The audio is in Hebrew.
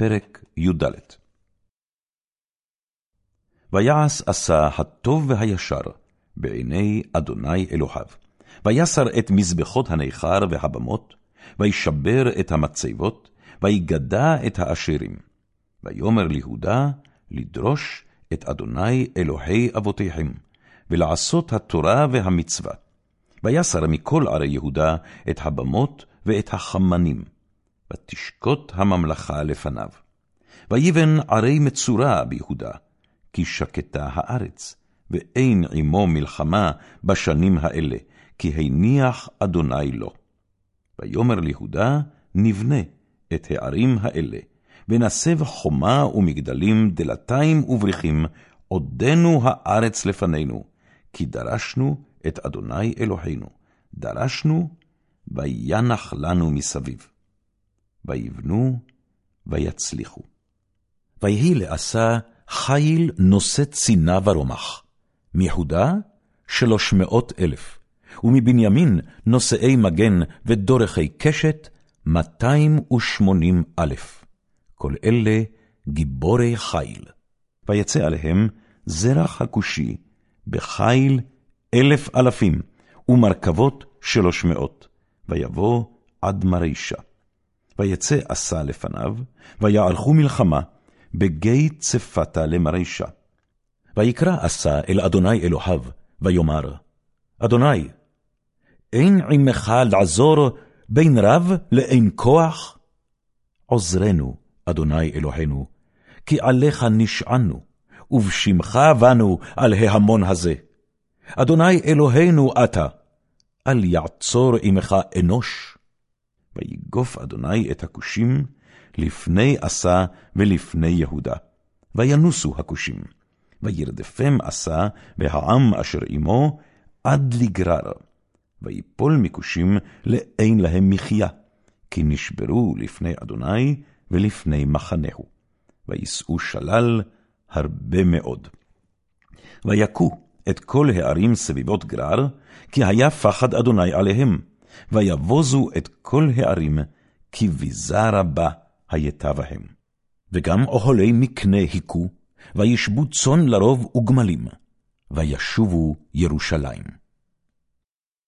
פרק י"ד ויעש עשה הטוב והישר בעיני אדוני אלוהיו. ויסר את מזבחות הנכר והבמות, וישבר את המצבות, ויגדע את האשרים. ויאמר ליהודה לדרוש את אדוני אלוהי אבותיכם, ולעשות התורה והמצווה. ויסר מכל ערי יהודה את הבמות ואת החמנים, ותשקוט הממלכה לפניו. ויבן ערי מצורע ביהודה, כי שקטה הארץ, ואין עמו מלחמה בשנים האלה, כי הניח אדוני לו. ויאמר ליהודה, נבנה את הערים האלה, ונסב חומה ומגדלים דלתיים ובריחים, עודנו הארץ לפנינו, כי דרשנו את אדוני אלוהינו, דרשנו, וינח לנו מסביב. ויבנו, ויצליחו. ויהי לעשה חיל נושא צינה ורומח, מיהודה שלוש מאות אלף, ומבנימין נושאי מגן ודורכי קשת, מאתיים ושמונים אלף. כל אלה גיבורי חיל. ויצא עליהם זרח הכושי, בחיל אלף אלפים, ומרכבות שלוש מאות, ויבוא עד מרישה. ויצא עשה לפניו, ויערכו מלחמה, בגיא צפתה למרישה. ויקרא עשה אל אדוני אלוהיו, ויאמר, אדוני, אין עמך לעזור בין רב לאין כוח? עוזרנו, אדוני אלוהינו, כי עליך נשענו, ובשמך בנו על ההמון הזה. אדוני אלוהינו אתה, אל יעצור עמך אנוש. ויגוף אדוני את הכושים לפני עשה ולפני יהודה, וינוסו הכושים. וירדפם עשה והעם אשר עמו עד לגרר. ויפול מכושים לאין להם מחיה, כי נשברו לפני אדוני ולפני מחנהו. ויישאו שלל הרבה מאוד. ויכו את כל הערים סביבות גרר, כי היה פחד אדוני עליהם, ויבוזו את כל הערים, כי ביזה רבה הייתה בהם. וגם אוהלי מקנה היכו, וישבו צאן לרוב וגמלים, וישובו ירושלים.